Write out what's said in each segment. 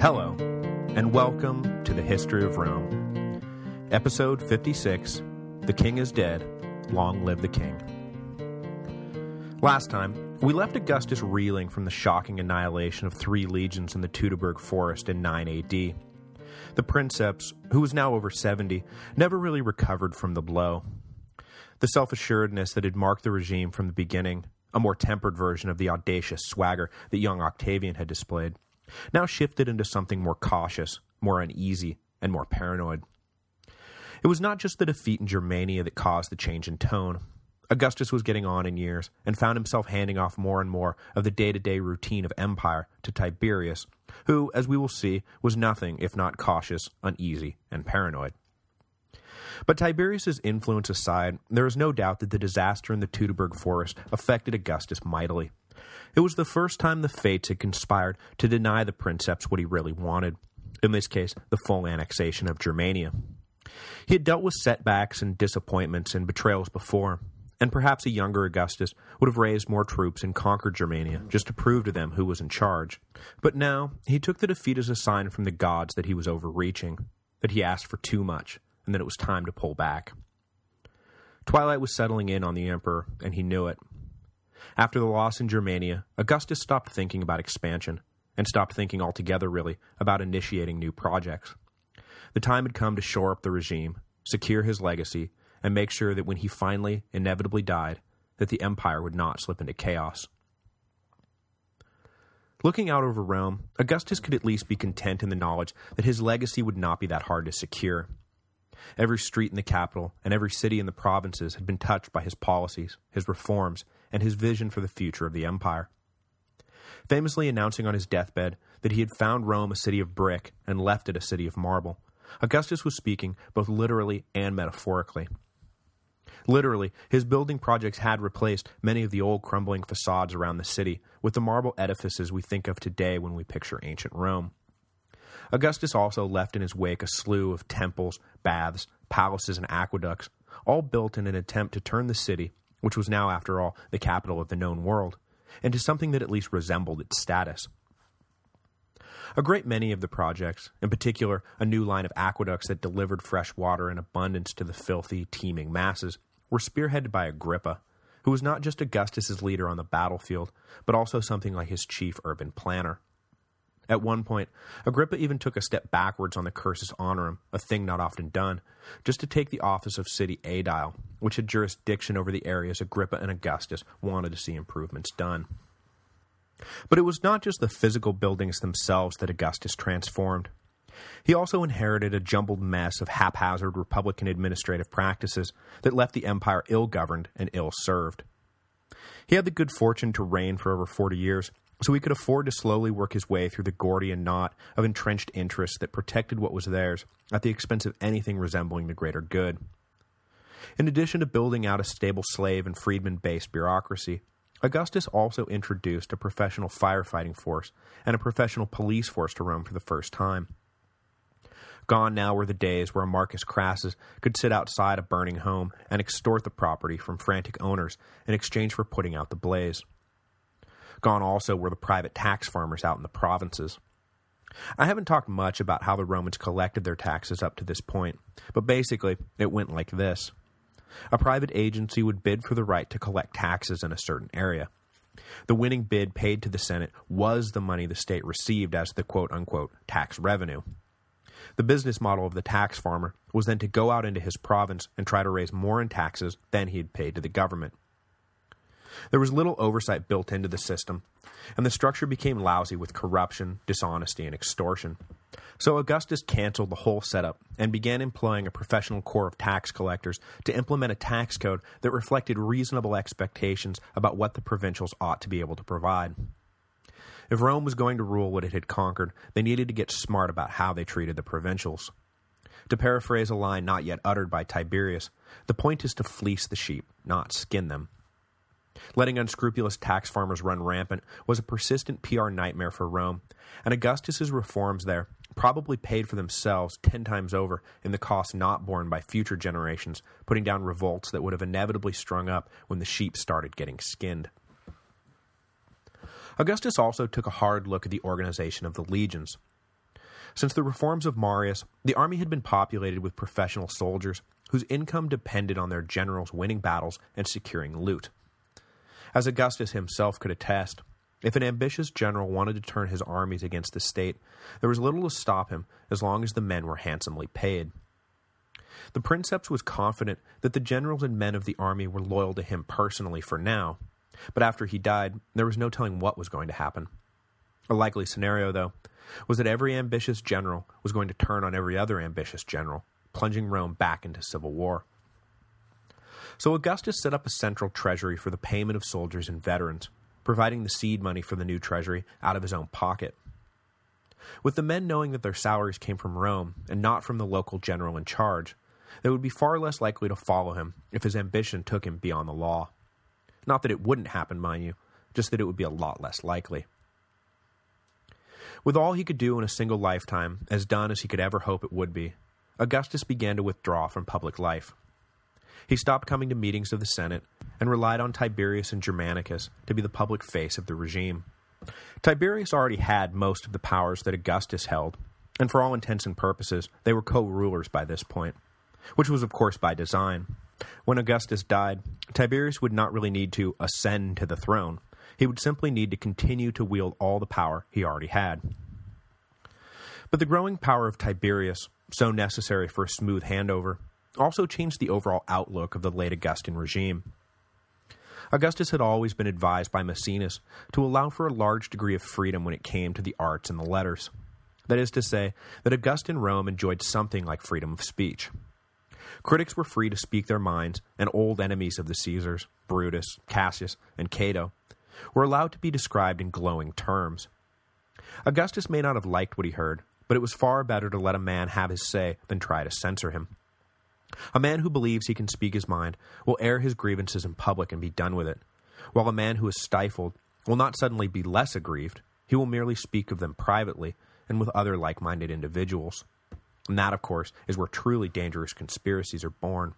Hello, and welcome to the History of Rome. Episode 56, The King is Dead, Long Live the King. Last time, we left Augustus reeling from the shocking annihilation of three legions in the Teutoburg forest in 9 AD. The princeps, who was now over 70, never really recovered from the blow. The self-assuredness that had marked the regime from the beginning, a more tempered version of the audacious swagger that young Octavian had displayed, now shifted into something more cautious, more uneasy, and more paranoid. It was not just the defeat in Germania that caused the change in tone. Augustus was getting on in years, and found himself handing off more and more of the day-to-day -day routine of empire to Tiberius, who, as we will see, was nothing if not cautious, uneasy, and paranoid. But Tiberius's influence aside, there is no doubt that the disaster in the Teutoburg forest affected Augustus mightily. It was the first time the fates had conspired to deny the princeps what he really wanted, in this case, the full annexation of Germania. He had dealt with setbacks and disappointments and betrayals before, and perhaps a younger Augustus would have raised more troops and conquered Germania, just to prove to them who was in charge. But now, he took the defeat as a sign from the gods that he was overreaching, that he asked for too much, and that it was time to pull back. Twilight was settling in on the Emperor, and he knew it. After the loss in Germania, Augustus stopped thinking about expansion, and stopped thinking altogether, really, about initiating new projects. The time had come to shore up the regime, secure his legacy, and make sure that when he finally, inevitably died, that the empire would not slip into chaos. Looking out over Rome, Augustus could at least be content in the knowledge that his legacy would not be that hard to secure. Every street in the capital and every city in the provinces had been touched by his policies, his reforms, and his vision for the future of the empire. Famously announcing on his deathbed that he had found Rome a city of brick and left it a city of marble, Augustus was speaking both literally and metaphorically. Literally, his building projects had replaced many of the old crumbling facades around the city with the marble edifices we think of today when we picture ancient Rome. Augustus also left in his wake a slew of temples, baths, palaces, and aqueducts, all built in an attempt to turn the city, which was now, after all, the capital of the known world, into something that at least resembled its status. A great many of the projects, in particular a new line of aqueducts that delivered fresh water in abundance to the filthy, teeming masses, were spearheaded by Agrippa, who was not just Augustus's leader on the battlefield, but also something like his chief urban planner. At one point, Agrippa even took a step backwards on the cursus honorum, a thing not often done, just to take the office of city aedile, which had jurisdiction over the areas Agrippa and Augustus wanted to see improvements done. But it was not just the physical buildings themselves that Augustus transformed. He also inherited a jumbled mess of haphazard Republican administrative practices that left the empire ill-governed and ill-served. He had the good fortune to reign for over 40 years, so he could afford to slowly work his way through the Gordian knot of entrenched interests that protected what was theirs at the expense of anything resembling the greater good. In addition to building out a stable slave and freedman-based bureaucracy, Augustus also introduced a professional firefighting force and a professional police force to Rome for the first time. Gone now were the days where Marcus Crassus could sit outside a burning home and extort the property from frantic owners in exchange for putting out the blaze. Gone also were the private tax farmers out in the provinces. I haven't talked much about how the Romans collected their taxes up to this point, but basically, it went like this. A private agency would bid for the right to collect taxes in a certain area. The winning bid paid to the Senate was the money the state received as the quote-unquote tax revenue. The business model of the tax farmer was then to go out into his province and try to raise more in taxes than he had paid to the government. There was little oversight built into the system, and the structure became lousy with corruption, dishonesty, and extortion. So Augustus canceled the whole setup and began employing a professional corps of tax collectors to implement a tax code that reflected reasonable expectations about what the provincials ought to be able to provide. If Rome was going to rule what it had conquered, they needed to get smart about how they treated the provincials. To paraphrase a line not yet uttered by Tiberius, the point is to fleece the sheep, not skin them. Letting unscrupulous tax farmers run rampant was a persistent PR nightmare for Rome, and Augustus's reforms there probably paid for themselves ten times over in the costs not borne by future generations, putting down revolts that would have inevitably sprung up when the sheep started getting skinned. Augustus also took a hard look at the organization of the legions. Since the reforms of Marius, the army had been populated with professional soldiers whose income depended on their generals winning battles and securing loot. As Augustus himself could attest, if an ambitious general wanted to turn his armies against the state, there was little to stop him as long as the men were handsomely paid. The princeps was confident that the generals and men of the army were loyal to him personally for now, but after he died, there was no telling what was going to happen. A likely scenario, though, was that every ambitious general was going to turn on every other ambitious general, plunging Rome back into civil war. So Augustus set up a central treasury for the payment of soldiers and veterans, providing the seed money for the new treasury out of his own pocket. With the men knowing that their salaries came from Rome and not from the local general in charge, they would be far less likely to follow him if his ambition took him beyond the law. Not that it wouldn't happen, mind you, just that it would be a lot less likely. With all he could do in a single lifetime, as done as he could ever hope it would be, Augustus began to withdraw from public life. He stopped coming to meetings of the Senate and relied on Tiberius and Germanicus to be the public face of the regime. Tiberius already had most of the powers that Augustus held, and for all intents and purposes, they were co-rulers by this point, which was of course by design. When Augustus died, Tiberius would not really need to ascend to the throne. He would simply need to continue to wield all the power he already had. But the growing power of Tiberius, so necessary for a smooth handover, also changed the overall outlook of the late Augustan regime. Augustus had always been advised by Maecenas to allow for a large degree of freedom when it came to the arts and the letters. That is to say, that Augustan Rome enjoyed something like freedom of speech. Critics were free to speak their minds, and old enemies of the Caesars, Brutus, Cassius, and Cato, were allowed to be described in glowing terms. Augustus may not have liked what he heard, but it was far better to let a man have his say than try to censor him. A man who believes he can speak his mind will air his grievances in public and be done with it, while a man who is stifled will not suddenly be less aggrieved, he will merely speak of them privately and with other like-minded individuals. And that, of course, is where truly dangerous conspiracies are born.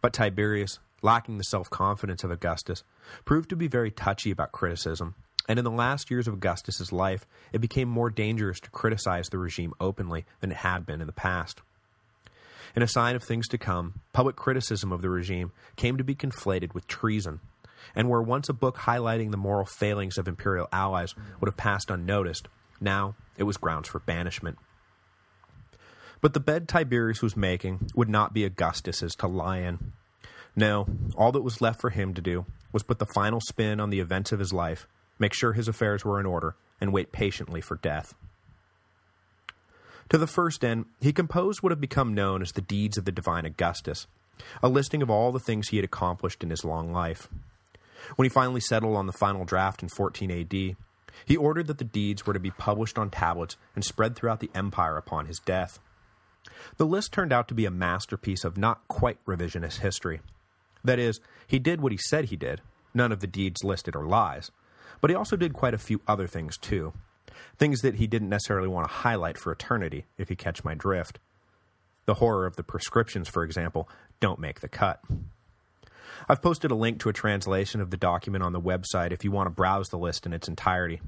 But Tiberius, lacking the self-confidence of Augustus, proved to be very touchy about criticism, and in the last years of Augustus's life, it became more dangerous to criticize the regime openly than it had been in the past. In a sign of things to come, public criticism of the regime came to be conflated with treason, and where once a book highlighting the moral failings of imperial allies would have passed unnoticed, now it was grounds for banishment. But the bed Tiberius was making would not be Augustus's to lie in. No, all that was left for him to do was put the final spin on the events of his life, make sure his affairs were in order, and wait patiently for death. To the first end, he composed what have become known as the Deeds of the Divine Augustus, a listing of all the things he had accomplished in his long life. When he finally settled on the final draft in 14 AD, he ordered that the deeds were to be published on tablets and spread throughout the empire upon his death. The list turned out to be a masterpiece of not quite revisionist history, that is, he did what he said he did, none of the deeds listed are lies, but he also did quite a few other things too. Things that he didn't necessarily want to highlight for eternity, if you catch my drift. The horror of the proscriptions, for example, don't make the cut. I've posted a link to a translation of the document on the website if you want to browse the list in its entirety.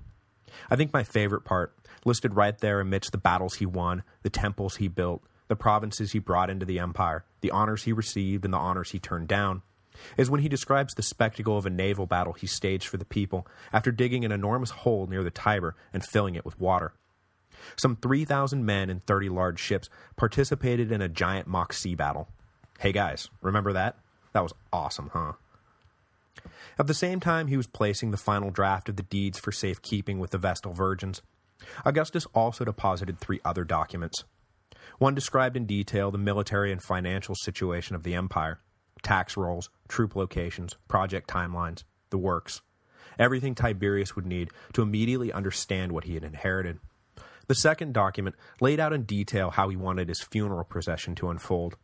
I think my favorite part, listed right there amidst the battles he won, the temples he built, the provinces he brought into the empire, the honors he received and the honors he turned down, is when he describes the spectacle of a naval battle he staged for the people after digging an enormous hole near the Tiber and filling it with water. Some 3,000 men and 30 large ships participated in a giant mock sea battle. Hey guys, remember that? That was awesome, huh? At the same time he was placing the final draft of the deeds for safekeeping with the Vestal Virgins, Augustus also deposited three other documents. One described in detail the military and financial situation of the empire, tax rolls, troop locations, project timelines, the works. Everything Tiberius would need to immediately understand what he had inherited. The second document laid out in detail how he wanted his funeral procession to unfold.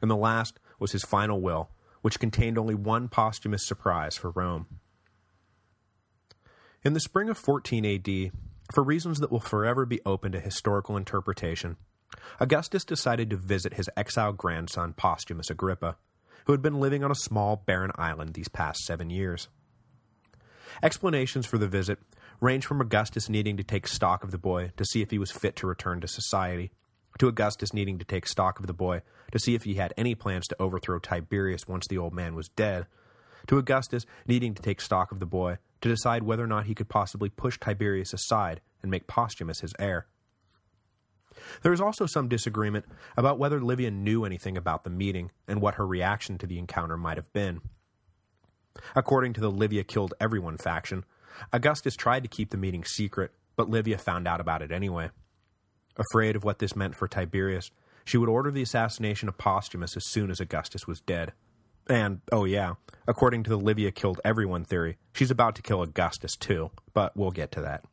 And the last was his final will, which contained only one posthumous surprise for Rome. In the spring of 14 AD, for reasons that will forever be open to historical interpretation, Augustus decided to visit his exiled grandson Postumus Agrippa, who had been living on a small barren island these past seven years. Explanations for the visit range from Augustus needing to take stock of the boy to see if he was fit to return to society, to Augustus needing to take stock of the boy to see if he had any plans to overthrow Tiberius once the old man was dead, to Augustus needing to take stock of the boy to decide whether or not he could possibly push Tiberius aside and make Posthumus his heir. There is also some disagreement about whether Livia knew anything about the meeting and what her reaction to the encounter might have been. According to the Livia killed everyone faction, Augustus tried to keep the meeting secret, but Livia found out about it anyway. Afraid of what this meant for Tiberius, she would order the assassination of Posthumus as soon as Augustus was dead. And, oh yeah, according to the Livia killed everyone theory, she's about to kill Augustus too, but we'll get to that.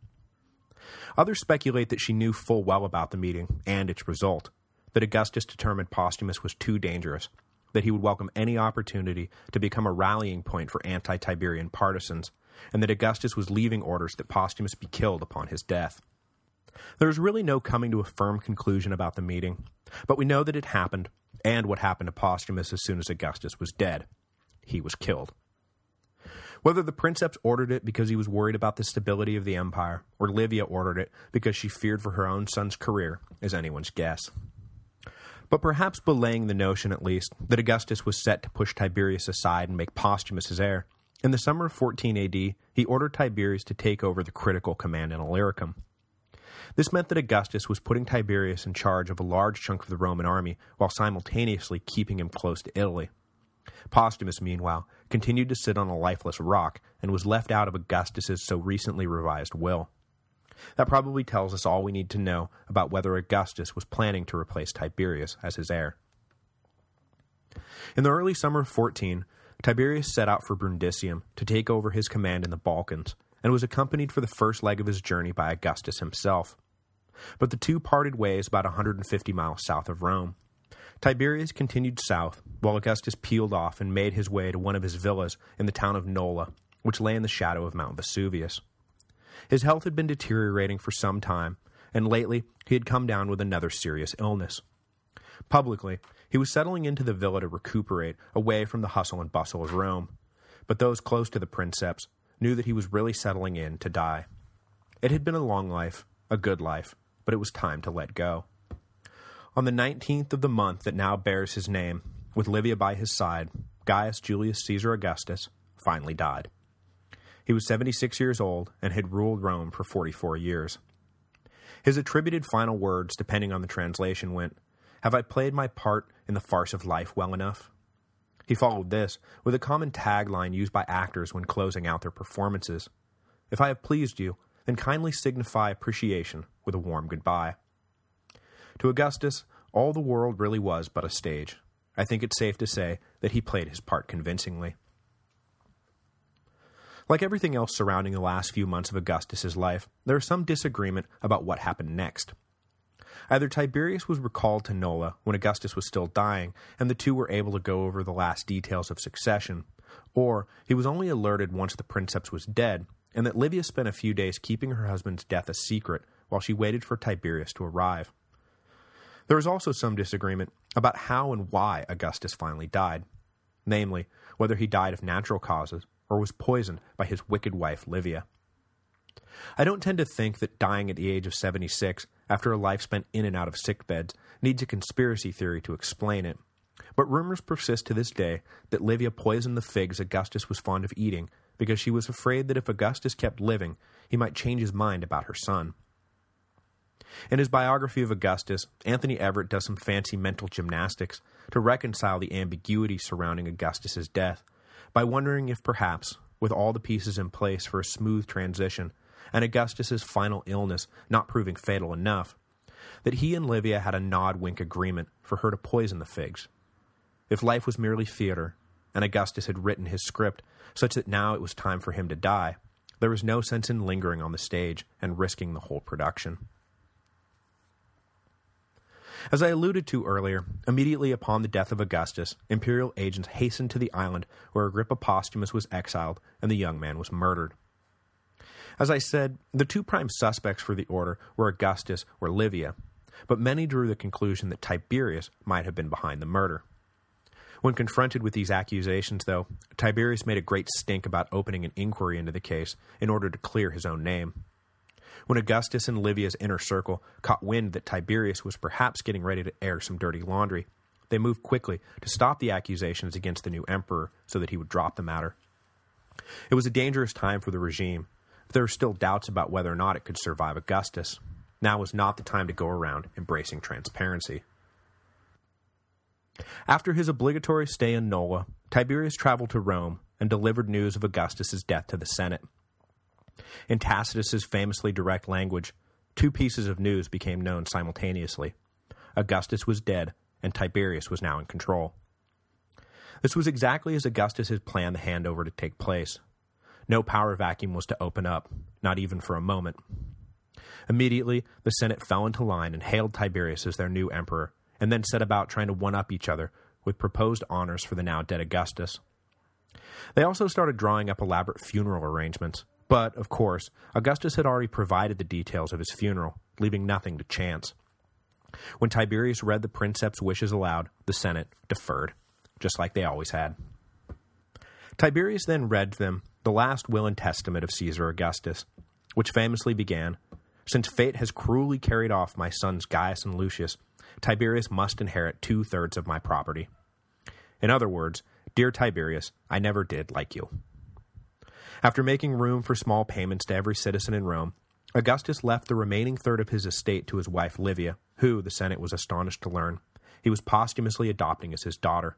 Others speculate that she knew full well about the meeting and its result, that Augustus determined Posthumus was too dangerous, that he would welcome any opportunity to become a rallying point for anti-Tiberian partisans, and that Augustus was leaving orders that Posthumus be killed upon his death. There is really no coming to a firm conclusion about the meeting, but we know that it happened, and what happened to Posthumus as soon as Augustus was dead. He was killed. Whether the princeps ordered it because he was worried about the stability of the empire, or Livia ordered it because she feared for her own son's career, is anyone's guess. But perhaps belaying the notion, at least, that Augustus was set to push Tiberius aside and make Posthumus his heir, in the summer of 14 AD, he ordered Tiberius to take over the critical command in Illyricum. This meant that Augustus was putting Tiberius in charge of a large chunk of the Roman army while simultaneously keeping him close to Italy. Posthumus, meanwhile, continued to sit on a lifeless rock and was left out of Augustus's so recently revised will. That probably tells us all we need to know about whether Augustus was planning to replace Tiberius as his heir. In the early summer of 14, Tiberius set out for Brundisium to take over his command in the Balkans, and was accompanied for the first leg of his journey by Augustus himself. But the two parted ways about 150 miles south of Rome. Tiberius continued south, while Augustus peeled off and made his way to one of his villas in the town of Nola, which lay in the shadow of Mount Vesuvius. His health had been deteriorating for some time, and lately he had come down with another serious illness. Publicly, he was settling into the villa to recuperate, away from the hustle and bustle of Rome, but those close to the princeps knew that he was really settling in to die. It had been a long life, a good life, but it was time to let go. On the 19th of the month that now bears his name, with Livia by his side, Gaius Julius Caesar Augustus finally died. He was 76 years old and had ruled Rome for 44 years. His attributed final words, depending on the translation, went, Have I played my part in the farce of life well enough? He followed this with a common tagline used by actors when closing out their performances. If I have pleased you, then kindly signify appreciation with a warm goodbye. To Augustus, all the world really was but a stage. I think it's safe to say that he played his part convincingly. Like everything else surrounding the last few months of Augustus's life, there is some disagreement about what happened next. Either Tiberius was recalled to Nola when Augustus was still dying, and the two were able to go over the last details of succession, or he was only alerted once the princeps was dead, and that Livia spent a few days keeping her husband's death a secret while she waited for Tiberius to arrive. There is also some disagreement about how and why Augustus finally died, namely, whether he died of natural causes or was poisoned by his wicked wife Livia. I don't tend to think that dying at the age of 76, after a life spent in and out of sick beds, needs a conspiracy theory to explain it, but rumors persist to this day that Livia poisoned the figs Augustus was fond of eating because she was afraid that if Augustus kept living, he might change his mind about her son. In his biography of Augustus, Anthony Everitt does some fancy mental gymnastics to reconcile the ambiguity surrounding Augustus's death by wondering if perhaps, with all the pieces in place for a smooth transition, and Augustus's final illness not proving fatal enough, that he and Livia had a nod-wink agreement for her to poison the figs. If life was merely theater, and Augustus had written his script such that now it was time for him to die, there was no sense in lingering on the stage and risking the whole production. As I alluded to earlier, immediately upon the death of Augustus, imperial agents hastened to the island where Agrippa Posthumus was exiled and the young man was murdered. As I said, the two prime suspects for the order were Augustus or Livia, but many drew the conclusion that Tiberius might have been behind the murder. When confronted with these accusations, though, Tiberius made a great stink about opening an inquiry into the case in order to clear his own name. When Augustus and Livia's inner circle caught wind that Tiberius was perhaps getting ready to air some dirty laundry, they moved quickly to stop the accusations against the new emperor so that he would drop the matter. It was a dangerous time for the regime, but there were still doubts about whether or not it could survive Augustus. Now was not the time to go around embracing transparency. After his obligatory stay in Nola, Tiberius traveled to Rome and delivered news of Augustus's death to the Senate. In Tacitus's famously direct language, two pieces of news became known simultaneously. Augustus was dead, and Tiberius was now in control. This was exactly as Augustus had planned the handover to take place. No power vacuum was to open up, not even for a moment. Immediately, the Senate fell into line and hailed Tiberius as their new emperor, and then set about trying to one-up each other with proposed honors for the now dead Augustus. They also started drawing up elaborate funeral arrangements, but, of course, Augustus had already provided the details of his funeral, leaving nothing to chance. When Tiberius read the princeps' wishes aloud, the Senate deferred, just like they always had. Tiberius then read to them the last will and testament of Caesar Augustus, which famously began, Since fate has cruelly carried off my sons Gaius and Lucius, Tiberius must inherit two-thirds of my property. In other words, Dear Tiberius, I never did like you. After making room for small payments to every citizen in Rome, Augustus left the remaining third of his estate to his wife Livia, who, the Senate was astonished to learn, he was posthumously adopting as his daughter.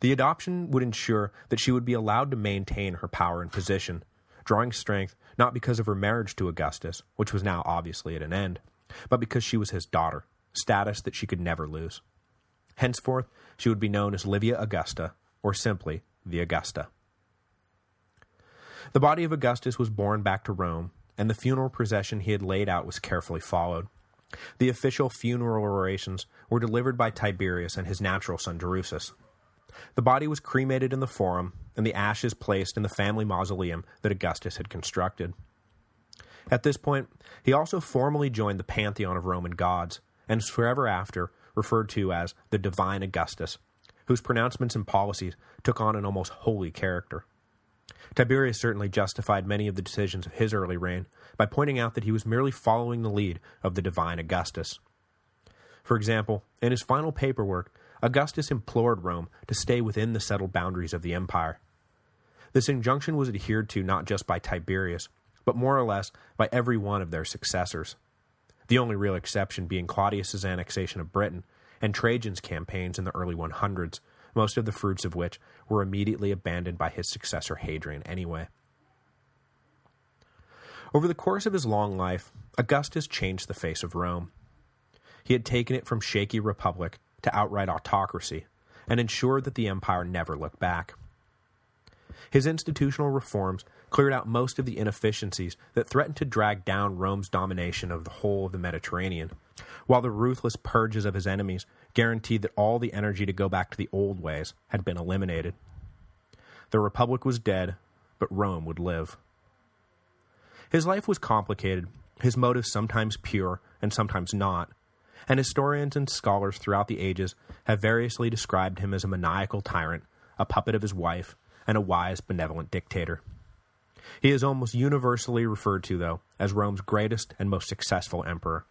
The adoption would ensure that she would be allowed to maintain her power and position, drawing strength not because of her marriage to Augustus, which was now obviously at an end, but because she was his daughter, status that she could never lose. Henceforth, she would be known as Livia Augusta, or simply the Augusta. The body of Augustus was borne back to Rome, and the funeral procession he had laid out was carefully followed. The official funeral orations were delivered by Tiberius and his natural son Drusus. The body was cremated in the Forum, and the ashes placed in the family mausoleum that Augustus had constructed. At this point, he also formally joined the pantheon of Roman gods, and is forever after referred to as the Divine Augustus, whose pronouncements and policies took on an almost holy character. Tiberius certainly justified many of the decisions of his early reign by pointing out that he was merely following the lead of the divine Augustus. For example, in his final paperwork, Augustus implored Rome to stay within the settled boundaries of the empire. This injunction was adhered to not just by Tiberius, but more or less by every one of their successors. The only real exception being Claudius's annexation of Britain and Trajan's campaigns in the early 100s, most of the fruits of which were immediately abandoned by his successor Hadrian anyway. Over the course of his long life, Augustus changed the face of Rome. He had taken it from shaky republic to outright autocracy, and ensured that the empire never looked back. His institutional reforms cleared out most of the inefficiencies that threatened to drag down Rome's domination of the whole of the Mediterranean, while the ruthless purges of his enemies guaranteed that all the energy to go back to the old ways had been eliminated. The Republic was dead, but Rome would live. His life was complicated, his motives sometimes pure and sometimes not, and historians and scholars throughout the ages have variously described him as a maniacal tyrant, a puppet of his wife, and a wise, benevolent dictator. He is almost universally referred to, though, as Rome's greatest and most successful emperor.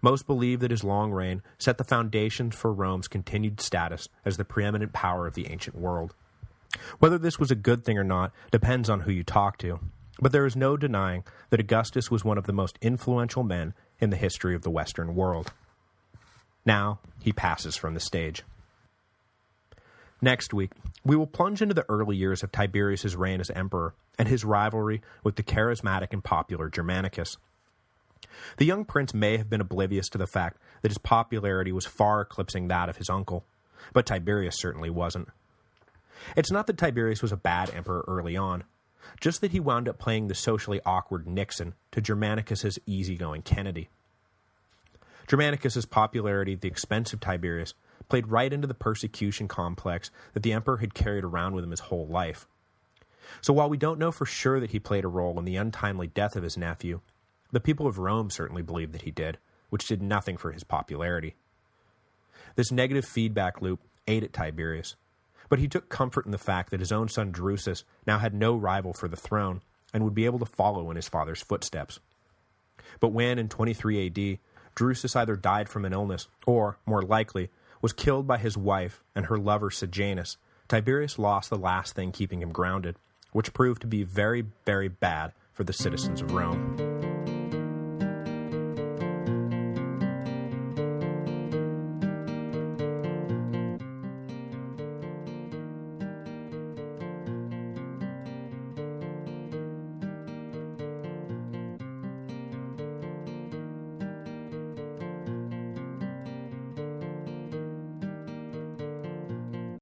Most believe that his long reign set the foundations for Rome's continued status as the preeminent power of the ancient world. Whether this was a good thing or not depends on who you talk to, but there is no denying that Augustus was one of the most influential men in the history of the Western world. Now, he passes from the stage. Next week, we will plunge into the early years of Tiberius's reign as emperor and his rivalry with the charismatic and popular Germanicus. The young prince may have been oblivious to the fact that his popularity was far eclipsing that of his uncle, but Tiberius certainly wasn't. It's not that Tiberius was a bad emperor early on, just that he wound up playing the socially awkward Nixon to Germanicus's easygoing Kennedy. Germanicus's popularity at the expense of Tiberius played right into the persecution complex that the emperor had carried around with him his whole life. So while we don't know for sure that he played a role in the untimely death of his nephew, the people of Rome certainly believed that he did, which did nothing for his popularity. This negative feedback loop ate at Tiberius, but he took comfort in the fact that his own son Drusus now had no rival for the throne and would be able to follow in his father's footsteps. But when, in 23 AD, Drusus either died from an illness or, more likely, was killed by his wife and her lover Sejanus, Tiberius lost the last thing keeping him grounded, which proved to be very, very bad for the citizens of Rome.